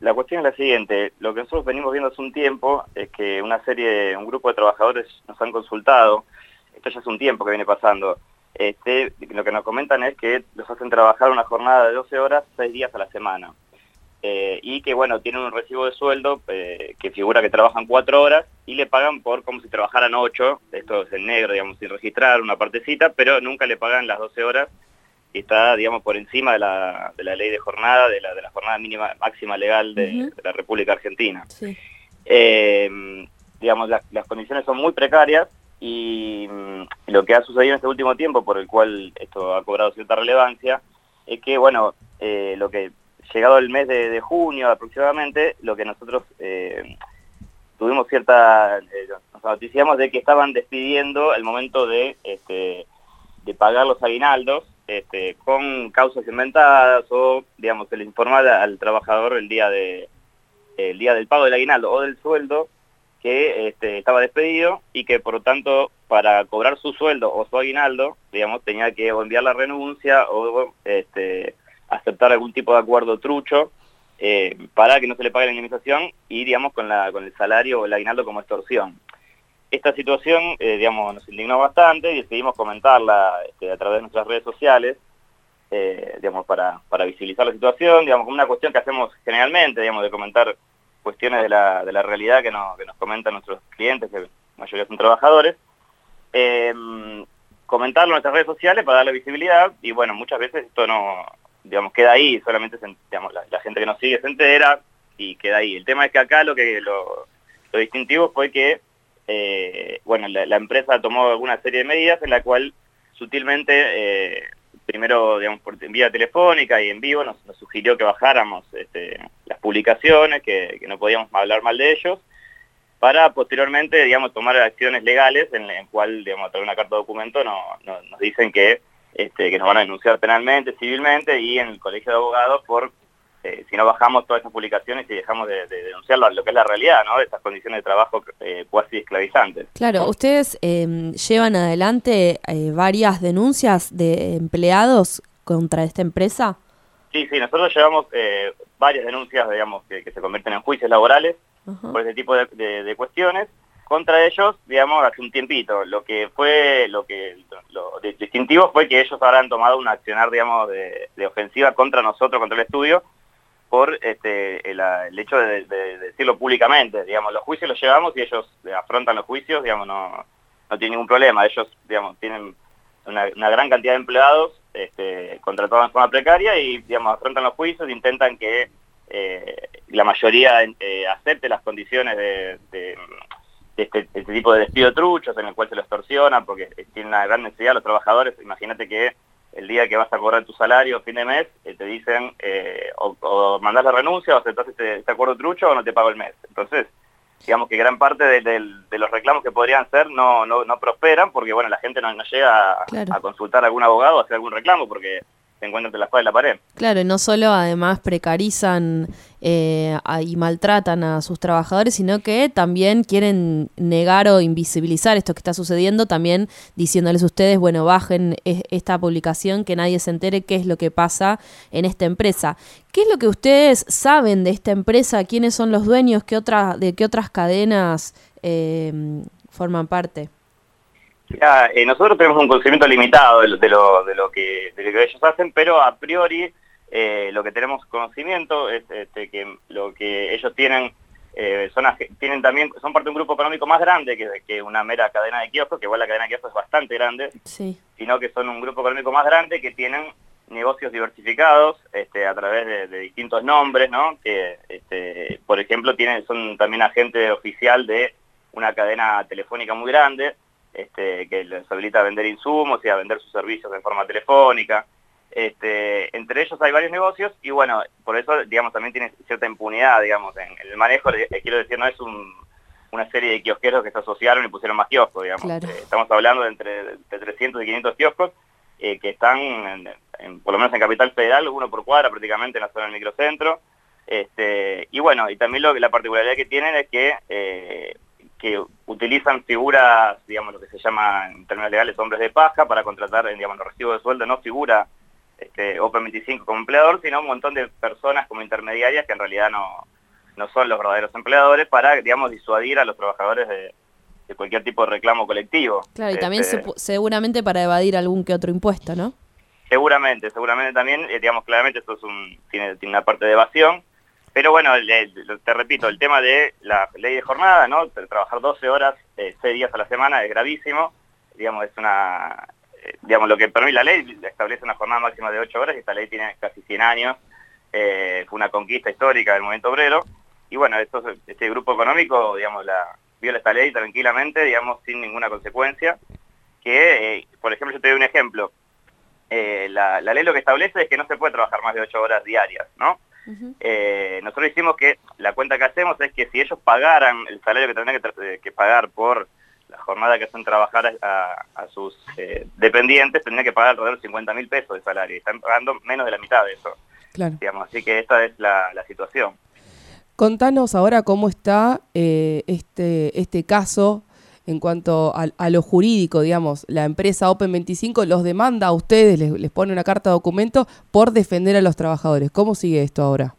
la cuestión es la siguiente, lo que nosotros venimos viendo hace un tiempo es que una serie, un grupo de trabajadores nos han consultado, esto ya hace un tiempo que viene pasando, este, lo que nos comentan es que los hacen trabajar una jornada de 12 horas, 6 días a la semana. Eh, y que bueno, tienen un recibo de sueldo eh, que figura que trabajan 4 horas y le pagan por como si trabajaran 8, esto es en negro, digamos, sin registrar una partecita, pero nunca le pagan las 12 horas está, digamos, por encima de la, de la ley de jornada, de la, de la jornada mínima máxima legal de, la República Argentina. Eh, digamos, las condiciones son muy precarias y, lo que ha sucedido en este último tiempo, por el cual esto ha cobrado cierta relevancia, es que, bueno, eh, lo que llegado el mes de, junio aproximadamente, lo que nosotros eh, tuvimos cierta, nos noticiamos de que estaban despidiendo el momento de, este, de pagar los aguinaldos, este, con causas inventadas o, digamos, se le informa al trabajador el día, de, el día del pago del aguinaldo o del sueldo que este, estaba despedido y que por lo tanto para cobrar su sueldo o su aguinaldo, digamos, tenía que enviar la renuncia o este, aceptar algún tipo de acuerdo trucho eh, para que no se le pague la indemnización y, digamos, con, la, con el salario o el aguinaldo como extorsión. Esta situación, eh, digamos, nos indignó bastante y decidimos comentarla este, a través de nuestras redes sociales, eh, digamos, para, para visibilizar la situación, digamos, como una cuestión que hacemos generalmente, digamos, de comentar cuestiones de la, de la realidad que, nos comentan nuestros clientes, que la mayoría son trabajadores, eh, comentarlo en nuestras redes sociales para darle visibilidad y bueno, muchas veces esto no, digamos, queda ahí, solamente digamos, la, gente que nos sigue se entera y queda ahí. El tema es que acá lo que lo distintivo fue que eh, bueno, la, empresa tomó alguna serie de medidas en la cual sutilmente, eh, primero digamos, por vía telefónica y en vivo, nos, sugirió que bajáramos este, las publicaciones, que, no podíamos hablar mal de ellos, para posteriormente, digamos, tomar acciones legales en la cual, digamos, a través de una carta de documento no, nos dicen que, este, que nos van a denunciar penalmente, civilmente y en el colegio de abogados por eh, si no bajamos todas esas publicaciones y dejamos de, denunciarlo a lo que es la realidad, ¿no? De estas condiciones de trabajo eh, cuasi esclavizantes. Claro, ustedes em, llevan adelante eh, varias denuncias de empleados contra esta empresa. Sí, sí, nosotros llevamos eh, varias denuncias, digamos, que, se convierten en juicios laborales por ese tipo de, cuestiones contra ellos, digamos, hace un tiempito. Lo que fue, lo que lo distintivo fue que ellos habrán tomado un accionar, digamos, de, de ofensiva contra nosotros, contra el estudio, por este, el, hecho de, decirlo públicamente. Digamos, los juicios los llevamos y ellos afrontan los juicios, digamos, no, no tienen ningún problema. Ellos, digamos, tienen una, gran cantidad de empleados este, contratados en forma precaria y, digamos, afrontan los juicios e intentan que eh, la mayoría eh, acepte las condiciones de, este, este, tipo de despido truchos en el cual se lo extorsiona porque tienen una gran necesidad los trabajadores. Imagínate que el día que vas a cobrar tu salario fin de mes, eh, te dicen eh, o, o, mandás la renuncia o aceptás este, este, acuerdo trucho o no te pago el mes. Entonces, digamos que gran parte de, los reclamos que podrían ser no, no, prosperan porque bueno la gente no, llega a, a, consultar a algún abogado o hacer algún reclamo porque se encuentran entre la espada y la pared. Claro, y no solo además precarizan eh, y maltratan a sus trabajadores, sino que también quieren negar o invisibilizar esto que está sucediendo, también diciéndoles a ustedes, bueno, bajen esta publicación, que nadie se entere qué es lo que pasa en esta empresa. ¿Qué es lo que ustedes saben de esta empresa? ¿Quiénes son los dueños? ¿Qué ¿De qué otras cadenas eh, forman parte? Eh, nosotros tenemos un conocimiento limitado de lo, de lo, que, de lo que ellos hacen, pero a priori eh, lo que tenemos conocimiento es este, que lo que ellos tienen eh, son, tienen también, son parte de un grupo económico más grande que, que, una mera cadena de kioscos, que igual la cadena de kioscos es bastante grande, sino que son un grupo económico más grande que tienen negocios diversificados este, a través de, distintos nombres, ¿no? que este, por ejemplo tienen, son también agente oficial de una cadena telefónica muy grande, este, que les habilita a vender insumos y a vender sus servicios de forma telefónica. Este, entre ellos hay varios negocios y bueno, por eso digamos también tiene cierta impunidad, digamos, en, el manejo, quiero decir, no es una serie de kiosqueros que se asociaron y pusieron más kioscos, digamos. Eh, estamos hablando de entre de 300 y 500 kioscos eh, que están, en, por lo menos en Capital Federal, uno por cuadra prácticamente en la zona del microcentro. Este, y bueno, y también lo, la particularidad que tienen es que eh, que utilizan figuras, digamos, lo que se llama en términos legales hombres de paja para contratar, digamos, los recibos de sueldo, no figura este, Open 25 como empleador, sino un montón de personas como intermediarias que en realidad no, no son los verdaderos empleadores para, digamos, disuadir a los trabajadores de, cualquier tipo de reclamo colectivo. Claro, y también este, seguramente para evadir algún que otro impuesto, ¿no? Seguramente, seguramente también, eh, digamos, claramente esto es un, tiene, tiene una parte de evasión, pero bueno, te repito, el tema de la ley de jornada, ¿no? Trabajar 12 horas, eh, 6 días a la semana es gravísimo, digamos, es una, eh, digamos, lo que permite la ley establece una jornada máxima de 8 horas y esta ley tiene casi 100 años, eh, fue una conquista histórica del movimiento obrero, y bueno, este grupo económico, digamos, la, viola esta ley tranquilamente, digamos, sin ninguna consecuencia, que, eh, por ejemplo, yo te doy un ejemplo, la, ley lo que establece es que no se puede trabajar más de 8 horas diarias, ¿no? Nosotros decimos que la cuenta que hacemos es que si ellos pagaran el salario que tendrían que, pagar por la jornada que hacen trabajar a, sus dependientes, tendrían que pagar alrededor de 50 mil pesos de salario, y están pagando menos de la mitad de eso. Claro. Digamos, así que esta es la, situación. Contanos ahora cómo está eh, este, este caso en cuanto a, lo jurídico, digamos, la empresa Open25 los demanda a ustedes, les, pone una carta de documento por defender a los trabajadores. ¿Cómo sigue esto ahora?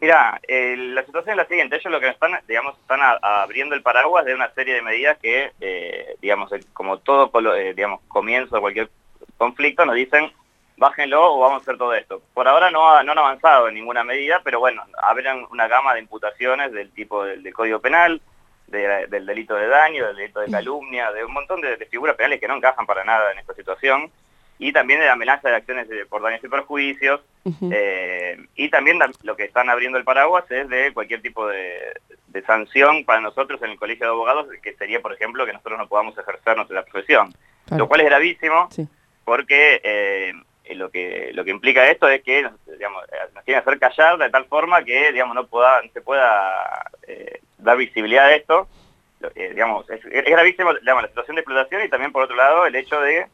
Mira, la situación es la siguiente, ellos lo que están, digamos, están abriendo el paraguas de una serie de medidas que, eh, digamos, como todo, eh, digamos, comienzo de cualquier conflicto, nos dicen bájenlo o vamos a hacer todo esto. Por ahora no, no han avanzado en ninguna medida, pero bueno, abren una gama de imputaciones del tipo del, Código Penal, del delito de daño, del delito de calumnia, de un montón de, figuras penales que no encajan para nada en esta situación, y también de la amenaza de acciones por daños y perjuicios, eh, y también lo que están abriendo el paraguas es de cualquier tipo de, sanción para nosotros en el Colegio de Abogados, que sería, por ejemplo, que nosotros no podamos ejercer nuestra profesión, lo cual es gravísimo, porque... Eh, lo que lo que implica esto es que digamos, eh, nos quieren hacer callar de tal forma que digamos no pueda se pueda eh, dar visibilidad a esto digamos es, gravísimo digamos, la situación de explotación y también por otro lado el hecho de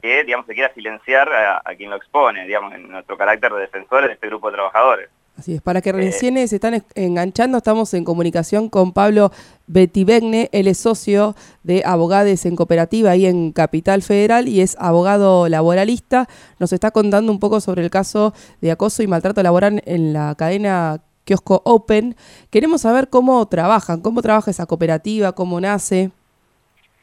que digamos se quiera silenciar a, a quien lo expone digamos en nuestro carácter de defensores de este grupo de trabajadores Así es, para que recién se están enganchando, estamos en comunicación con Pablo Betibegne, él es socio de Abogades en Cooperativa ahí en Capital Federal y es abogado laboralista. Nos está contando un poco sobre el caso de acoso y maltrato laboral en la cadena Kiosco Open. Queremos saber cómo trabajan, cómo trabaja esa cooperativa, cómo nace.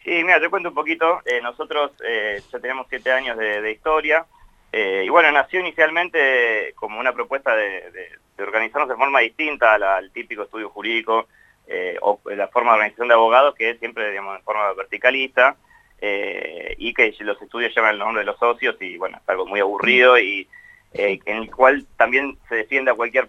Sí, mira, te cuento un poquito. Eh, nosotros eh, ya tenemos siete años de, historia. Eh, y bueno, nació inicialmente como una propuesta de, organizarnos de forma distinta al, típico estudio jurídico o la forma de organización de abogados que es siempre digamos, en forma verticalista y que los estudios llevan el nombre de los socios y bueno, es algo muy aburrido y eh, en el cual también se defiende a cualquier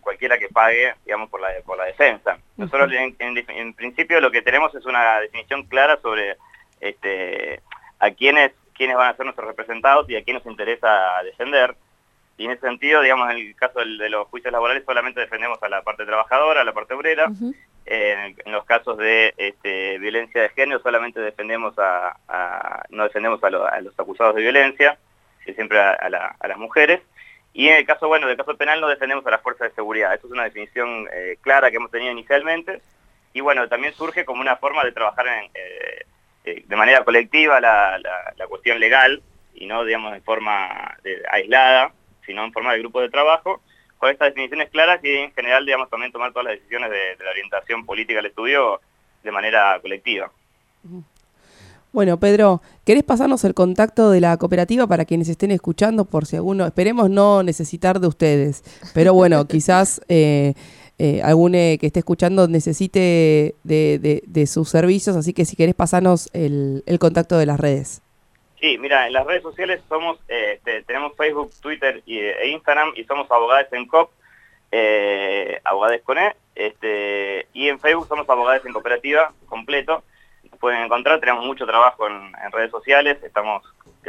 cualquiera que pague digamos por la por la defensa. Nosotros en, principio lo que tenemos es una definición clara sobre este a quiénes quiénes van a ser nuestros representados y a quién nos interesa defender. Y en ese sentido, digamos, en el caso de los juicios laborales solamente defendemos a la parte trabajadora, a la parte obrera. en, los casos de este, violencia de género solamente defendemos a, no defendemos a, los acusados de violencia, siempre a, las mujeres. Y en el caso, bueno, del caso penal no defendemos a las fuerzas de seguridad. Esto es una definición eh, clara que hemos tenido inicialmente. Y bueno, también surge como una forma de trabajar eh, eh, de manera colectiva la, la, cuestión legal y no, digamos, de forma aislada sino en forma de grupo de trabajo, con estas definiciones claras y en general, digamos, también tomar todas las decisiones de, la orientación política del estudio de manera colectiva. Bueno, Pedro, ¿querés pasarnos el contacto de la cooperativa para quienes estén escuchando? Por si alguno, esperemos no necesitar de ustedes, pero bueno, quizás eh, eh, alguno que esté escuchando necesite de, sus servicios, así que si querés pasarnos el contacto de las redes. Sí, mira, en las redes sociales somos, eh, este, tenemos Facebook, Twitter e Instagram y somos Abogados en COP, eh, Abogades con E, este, y en Facebook somos Abogados en Cooperativa, completo. Pueden encontrar, tenemos mucho trabajo en, redes sociales, estamos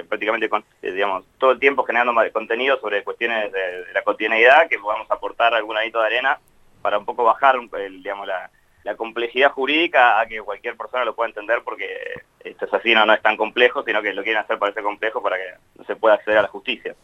prácticamente, eh, digamos, todo el tiempo generando contenido sobre cuestiones de, la cotidianidad, que podamos aportar algún adito de arena para un poco bajar, digamos, la, complejidad jurídica a que cualquier persona lo pueda entender porque esto es así, no, es tan complejo, sino que lo quieren hacer parecer complejo para que no se pueda acceder a la justicia.